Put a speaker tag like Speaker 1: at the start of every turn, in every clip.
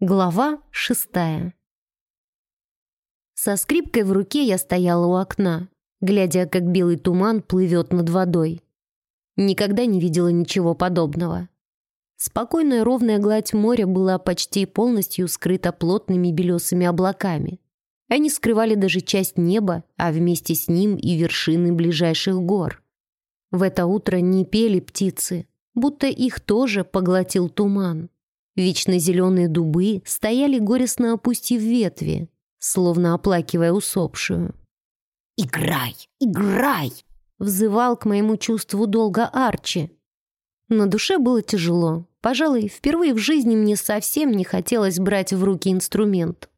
Speaker 1: Глава шестая Со скрипкой в руке я стояла у окна, глядя, как белый туман плывет над водой. Никогда не видела ничего подобного. Спокойная ровная гладь моря была почти полностью скрыта плотными белесыми облаками. Они скрывали даже часть неба, а вместе с ним и вершины ближайших гор. В это утро не пели птицы, будто их тоже поглотил туман. Вечно зеленые дубы стояли горестно опустив ветви, словно оплакивая усопшую.
Speaker 2: «Играй! Играй!»
Speaker 1: — взывал к моему чувству долга Арчи. На душе было тяжело. Пожалуй, впервые в жизни мне совсем не хотелось брать в руки инструмент.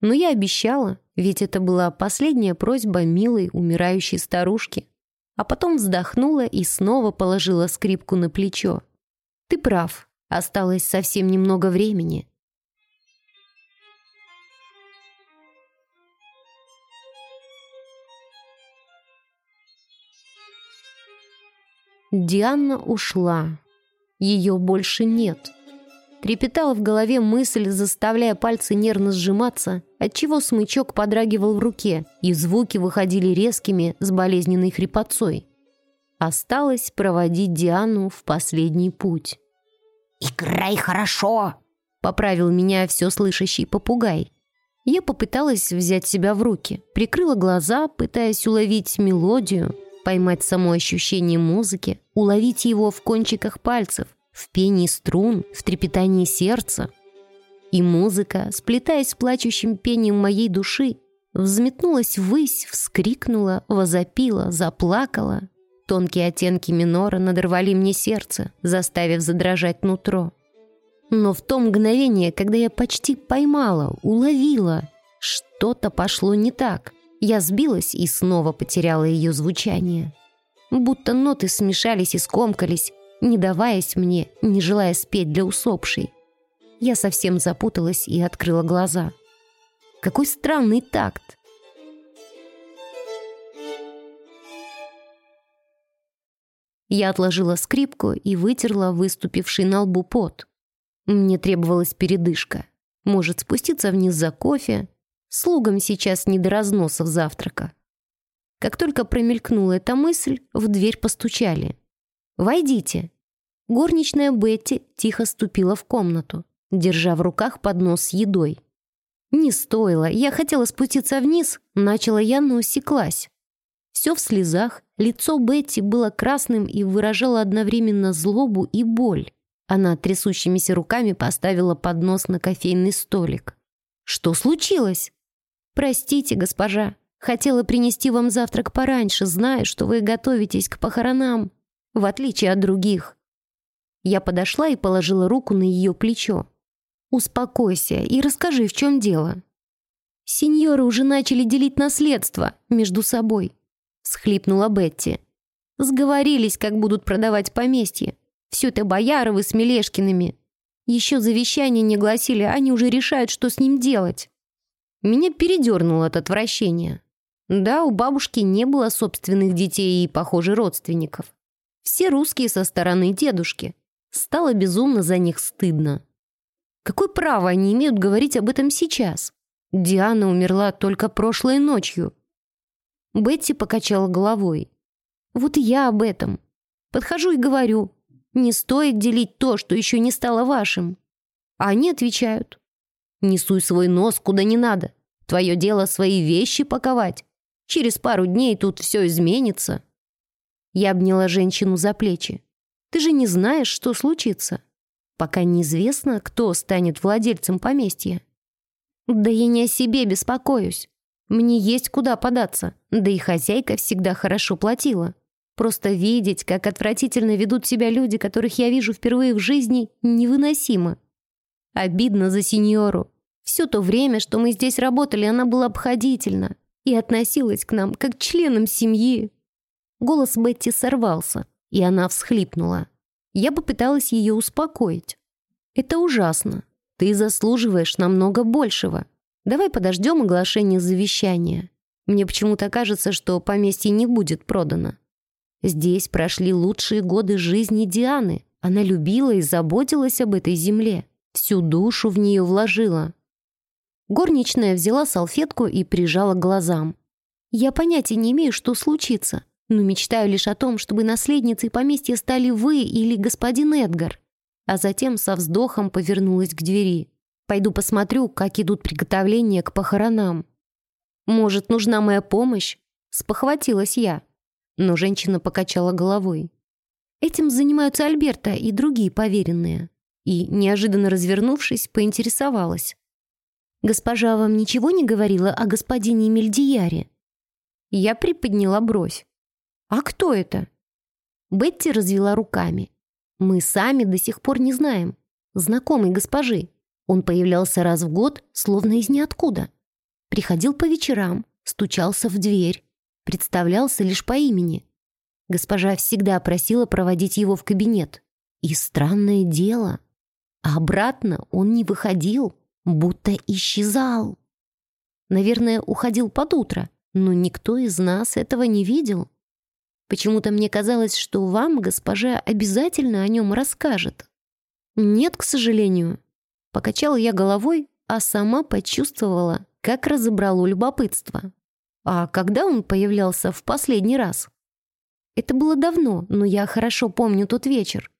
Speaker 1: Но я обещала, ведь это была последняя просьба милой умирающей старушки. А потом вздохнула и снова положила скрипку на плечо. «Ты прав, Осталось совсем немного времени. Диана ушла. Ее больше нет. Трепетала в голове мысль, заставляя пальцы нервно сжиматься, отчего смычок подрагивал в руке, и звуки выходили резкими с болезненной хрипотцой. Осталось проводить Диану в последний путь.
Speaker 2: «Играй хорошо!»
Speaker 1: — поправил меня все слышащий попугай. Я попыталась взять себя в руки, прикрыла глаза, пытаясь уловить мелодию, поймать само ощущение музыки, уловить его в кончиках пальцев, в пении струн, в трепетании сердца. И музыка, сплетаясь с плачущим пением моей души, взметнулась ввысь, вскрикнула, возопила, заплакала, Тонкие оттенки минора надорвали мне сердце, заставив задрожать нутро. Но в то мгновение, когда я почти поймала, уловила, что-то пошло не так. Я сбилась и снова потеряла ее звучание. Будто ноты смешались и скомкались, не даваясь мне, не желая спеть для усопшей. Я совсем запуталась и открыла глаза. Какой странный такт! Я отложила скрипку и вытерла выступивший на лбу пот. Мне требовалась передышка. Может, спуститься вниз за кофе. Слугам сейчас не до разносов завтрака. Как только промелькнула эта мысль, в дверь постучали. «Войдите». Горничная Бетти тихо ступила в комнату, держа в руках поднос с едой. Не стоило, я хотела спуститься вниз, начала я, но усеклась. Все в слезах, лицо Бетти было красным и выражало одновременно злобу и боль. Она трясущимися руками поставила поднос на кофейный столик. «Что случилось?» «Простите, госпожа. Хотела принести вам завтрак пораньше, зная, что вы готовитесь к похоронам, в отличие от других». Я подошла и положила руку на ее плечо. «Успокойся и расскажи, в чем дело». «Сеньоры уже начали делить наследство между собой. — схлипнула Бетти. «Сговорились, как будут продавать поместье. Все это Бояровы с Мелешкиными. Еще завещание не гласили, они уже решают, что с ним делать». Меня передернуло от отвращения. Да, у бабушки не было собственных детей и, похоже, родственников. Все русские со стороны дедушки. Стало безумно за них стыдно. Какое право они имеют говорить об этом сейчас? Диана умерла только прошлой ночью. Бетти покачала головой. «Вот я об этом. Подхожу и говорю, не стоит делить то, что еще не стало вашим». А они отвечают, «Не свой нос куда не надо. Твое дело свои вещи паковать. Через пару дней тут все изменится». Я обняла женщину за плечи. «Ты же не знаешь, что случится. Пока неизвестно, кто станет владельцем поместья». «Да я не о себе беспокоюсь. Мне есть куда податься, да и хозяйка всегда хорошо платила. Просто видеть, как отвратительно ведут себя люди, которых я вижу впервые в жизни, невыносимо. Обидно за сеньору. Все то время, что мы здесь работали, она была обходительна и относилась к нам как к членам семьи. Голос Бетти сорвался, и она всхлипнула. Я попыталась ее успокоить. «Это ужасно. Ты заслуживаешь намного большего. Давай подождем оглашения завещания. Мне почему-то кажется, что поместье не будет продано. Здесь прошли лучшие годы жизни Дианы. Она любила и заботилась об этой земле. Всю душу в нее вложила. Горничная взяла салфетку и прижала к глазам. Я понятия не имею, что случится, но мечтаю лишь о том, чтобы наследницей поместья стали вы или господин Эдгар. А затем со вздохом повернулась к двери. Пойду посмотрю, как идут приготовления к похоронам. Может, нужна моя помощь? Спохватилась я. Но женщина покачала головой. Этим занимаются Альберта и другие поверенные. И, неожиданно развернувшись, поинтересовалась. «Госпожа вам ничего не говорила о господине Мельдияре?» Я приподняла бровь. «А кто это?» Бетти развела руками. «Мы сами до сих пор не знаем. Знакомый госпожи. Он появлялся раз в год, словно из ниоткуда. Приходил по вечерам, стучался в дверь, представлялся лишь по имени. Госпожа всегда просила проводить его в кабинет. И странное дело, обратно он не выходил, будто исчезал. Наверное, уходил под утро, но никто из нас этого не видел. Почему-то мне казалось, что вам госпожа обязательно о нем расскажет. Нет, к сожалению. Покачала я головой, а сама почувствовала, как разобрало любопытство. А когда он появлялся в последний раз? Это было давно, но я хорошо помню тот вечер.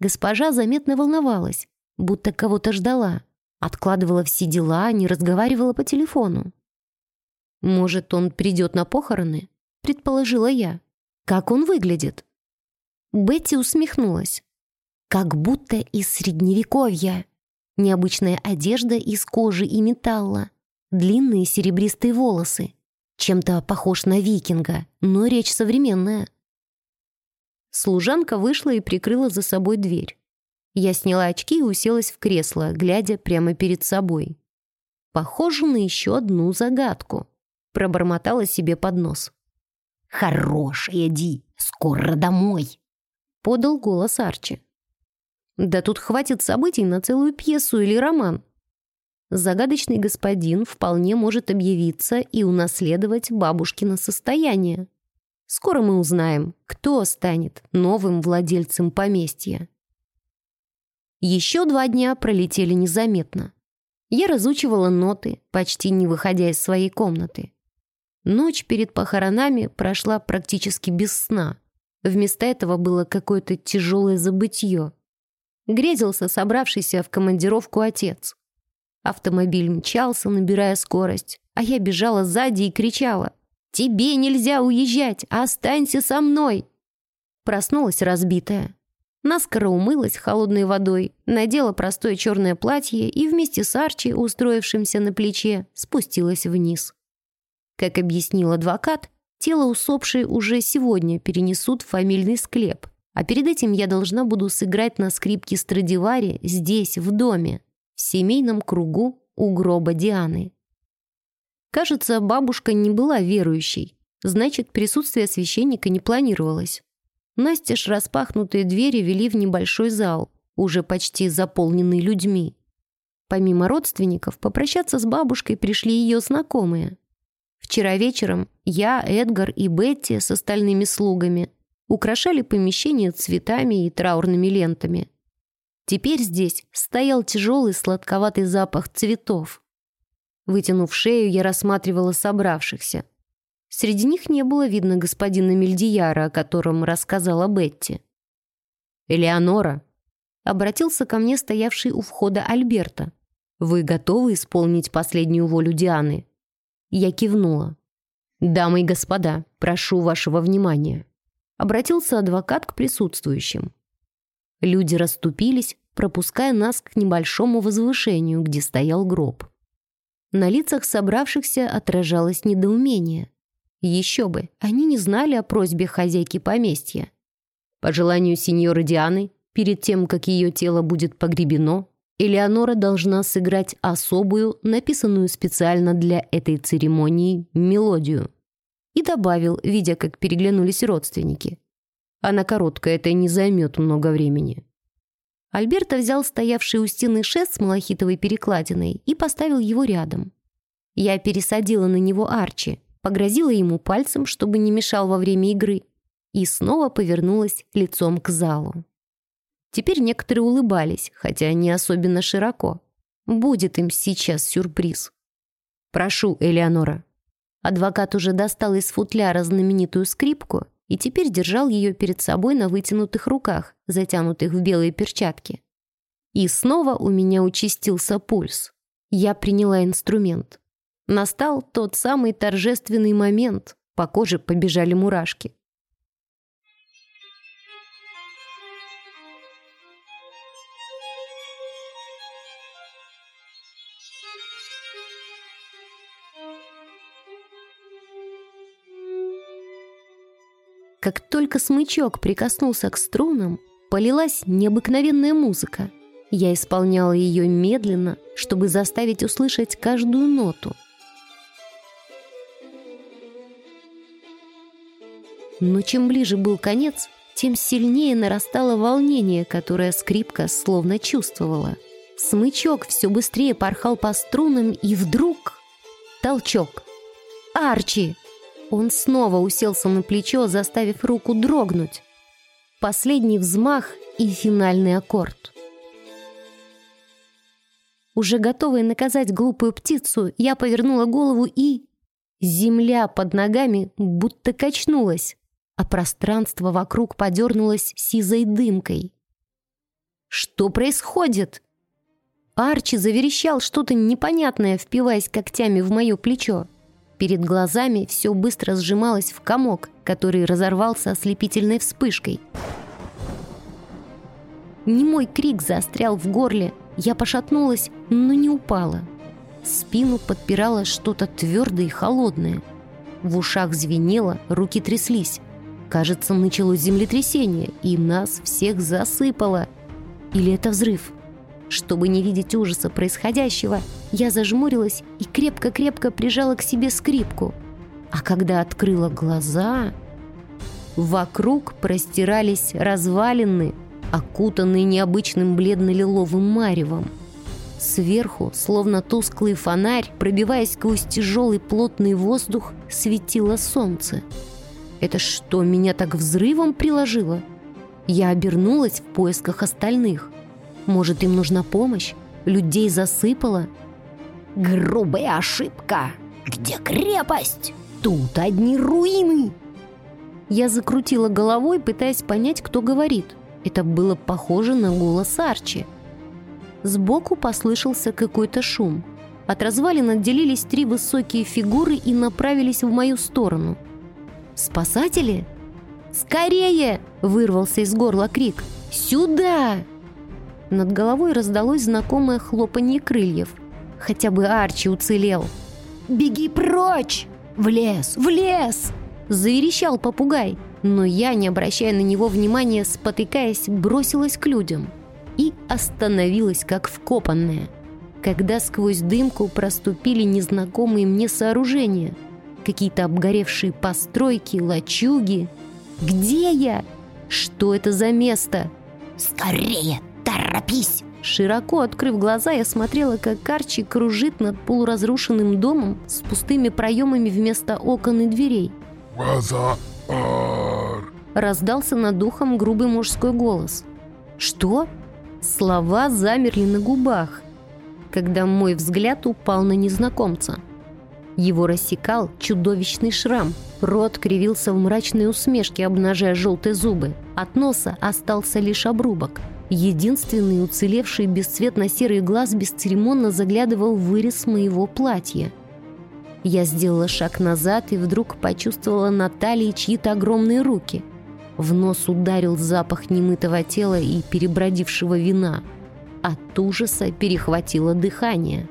Speaker 1: Госпожа заметно волновалась, будто кого-то ждала. Откладывала все дела, не разговаривала по телефону. «Может, он придет на похороны?» — предположила я. «Как он выглядит?» Бетти усмехнулась. «Как будто из средневековья. Необычная одежда из кожи и металла, длинные серебристые волосы. Чем-то похож на викинга, но речь современная». Служанка вышла и прикрыла за собой дверь. Я сняла очки и уселась в кресло, глядя прямо перед собой. Похоже на еще одну загадку. Пробормотала себе под нос.
Speaker 2: «Хорош, Эдди, скоро домой!»
Speaker 1: Подал голос Арчи. «Да тут хватит событий на целую пьесу или роман. Загадочный господин вполне может объявиться и унаследовать бабушкино состояние. Скоро мы узнаем, кто станет новым владельцем поместья». Еще два дня пролетели незаметно. Я разучивала ноты, почти не выходя из своей комнаты. Ночь перед похоронами прошла практически без сна. Вместо этого было какое-то тяжелое забытье. Грезился собравшийся в командировку отец. Автомобиль мчался, набирая скорость, а я бежала сзади и кричала «Тебе нельзя уезжать! Останься со мной!» Проснулась разбитая. Наскоро умылась холодной водой, надела простое черное платье и вместе с Арчи, устроившимся на плече, спустилась вниз. Как объяснил адвокат, тело усопшей уже сегодня перенесут в фамильный склеп, а перед этим я должна буду сыграть на скрипке Страдивари здесь, в доме, в семейном кругу у гроба Дианы. Кажется, бабушка не была верующей, значит, присутствие священника не планировалось. Настежь распахнутые двери вели в небольшой зал, уже почти заполненный людьми. Помимо родственников, попрощаться с бабушкой пришли ее знакомые. Вчера вечером я, Эдгар и Бетти с остальными слугами украшали помещение цветами и траурными лентами. Теперь здесь стоял тяжелый сладковатый запах цветов. Вытянув шею, я рассматривала собравшихся – Среди них не было видно господина Мельдияра, о котором рассказала Бетти. «Элеонора», — обратился ко мне стоявший у входа Альберта. «Вы готовы исполнить последнюю волю Дианы?» Я кивнула. «Дамы и господа, прошу вашего внимания», — обратился адвокат к присутствующим. Люди расступились, пропуская нас к небольшому возвышению, где стоял гроб. На лицах собравшихся отражалось недоумение. Еще бы, они не знали о просьбе хозяйки поместья. По желанию сеньоры Дианы, перед тем, как ее тело будет погребено, Элеонора должна сыграть особую, написанную специально для этой церемонии, мелодию. И добавил, видя, как переглянулись родственники. Она короткая, это не займет много времени. Альберто взял стоявший у стены шест с малахитовой перекладиной и поставил его рядом. Я пересадила на него Арчи, погрозила ему пальцем, чтобы не мешал во время игры, и снова повернулась лицом к залу. Теперь некоторые улыбались, хотя не особенно широко. Будет им сейчас сюрприз. «Прошу, Элеонора». Адвокат уже достал из футляра знаменитую скрипку и теперь держал ее перед собой на вытянутых руках, затянутых в белые перчатки. И снова у меня участился пульс. Я приняла инструмент. Настал тот самый торжественный момент. По коже побежали мурашки. Как только смычок прикоснулся к струнам, полилась необыкновенная музыка. Я исполняла ее медленно, чтобы заставить услышать каждую ноту. Но чем ближе был конец, тем сильнее нарастало волнение, которое скрипка словно чувствовала. Смычок все быстрее порхал по струнам, и вдруг... Толчок. «Арчи!» Он снова уселся на плечо, заставив руку дрогнуть. Последний взмах и финальный аккорд. Уже готовая наказать глупую птицу, я повернула голову и... Земля под ногами будто качнулась, а пространство вокруг подернулось сизой дымкой. «Что происходит?» Арчи заверещал что-то непонятное, впиваясь когтями в мое плечо. Перед глазами все быстро сжималось в комок, который разорвался ослепительной вспышкой. Немой крик застрял в горле. Я пошатнулась, но не упала. Спину подпирало что-то твердое и холодное. В ушах звенело, руки тряслись. Кажется, началось землетрясение, и нас всех засыпало. Или это взрыв? Чтобы не видеть ужаса происходящего, я зажмурилась и крепко-крепко прижала к себе скрипку. А когда открыла глаза, вокруг простирались развалины, окутанные необычным бледно-лиловым маревом. Сверху, словно тусклый фонарь, пробиваясь сквозь тяжелый плотный воздух, светило солнце. Это что, меня так взрывом приложило? Я обернулась в поисках остальных. Может, им нужна помощь? Людей засыпало?
Speaker 2: Грубая ошибка. Где крепость? Тут одни руины.
Speaker 1: Я закрутила головой, пытаясь понять, кто говорит. Это было похоже на голос Арчи. Сбоку послышался какой-то шум. От развалин отделились три высокие фигуры и направились в мою сторону. «Спасатели?» «Скорее!» — вырвался из горла крик. «Сюда!» Над головой раздалось знакомое хлопанье крыльев. Хотя бы Арчи уцелел.
Speaker 2: «Беги прочь! В лес! В лес!»
Speaker 1: Заверещал попугай, но я, не обращая на него внимания, спотыкаясь, бросилась к людям. И остановилась, как вкопанная. Когда сквозь дымку проступили незнакомые мне сооружения. Какие-то обгоревшие постройки, лачуги. Где я? Что это за место?
Speaker 2: «Скорее! Торопись!»
Speaker 1: Широко открыв глаза, я смотрела, как Арчи кружит над полуразрушенным домом с пустыми проемами вместо окон и дверей.
Speaker 3: «Базар!»
Speaker 1: Раздался над ухом грубый мужской голос. «Что?» Слова замерли на губах, когда мой взгляд упал на незнакомца. Его рассекал чудовищный шрам. Рот кривился в мрачной усмешке, обнажая желтые зубы. От носа остался лишь обрубок – Единственный уцелевший бесцветно-серый глаз бесцеремонно заглядывал в вырез моего платья. Я сделала шаг назад и вдруг почувствовала на талии чьи-то огромные руки. В нос ударил запах немытого тела и перебродившего вина. От ужаса перехватило дыхание.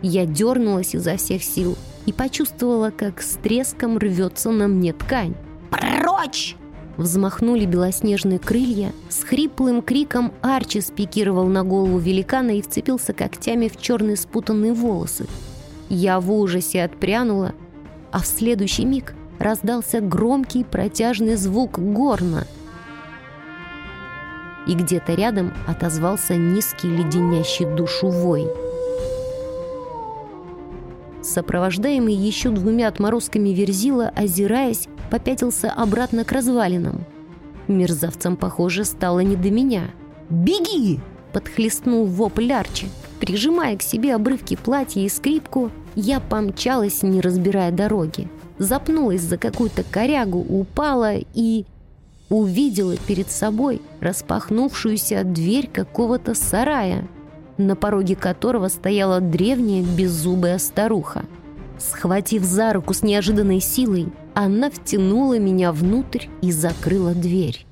Speaker 1: Я дернулась изо всех сил и почувствовала, как с треском рвется на мне ткань.
Speaker 2: «Прочь!»
Speaker 1: Взмахнули белоснежные крылья. С хриплым криком Арчи спикировал на голову великана и вцепился когтями в черные спутанные волосы. Я в ужасе отпрянула, а в следующий миг раздался громкий протяжный звук горна. И где-то рядом отозвался низкий леденящий душу вой. Сопровождаемый еще двумя отморозками Верзила, озираясь, попятился обратно к развалинам. Мерзавцам, похоже, стало не до меня.
Speaker 2: Беги!»
Speaker 1: Подхлестнул вопль Арчи. Прижимая к себе обрывки платья и скрипку, я помчалась, не разбирая дороги. Запнулась за какую-то корягу, упала и... Увидела перед собой распахнувшуюся дверь какого-то сарая, на пороге которого стояла древняя беззубая старуха. Схватив за руку с неожиданной силой, она втянула меня внутрь и закрыла дверь.